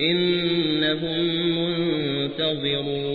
إنهم منتظرون.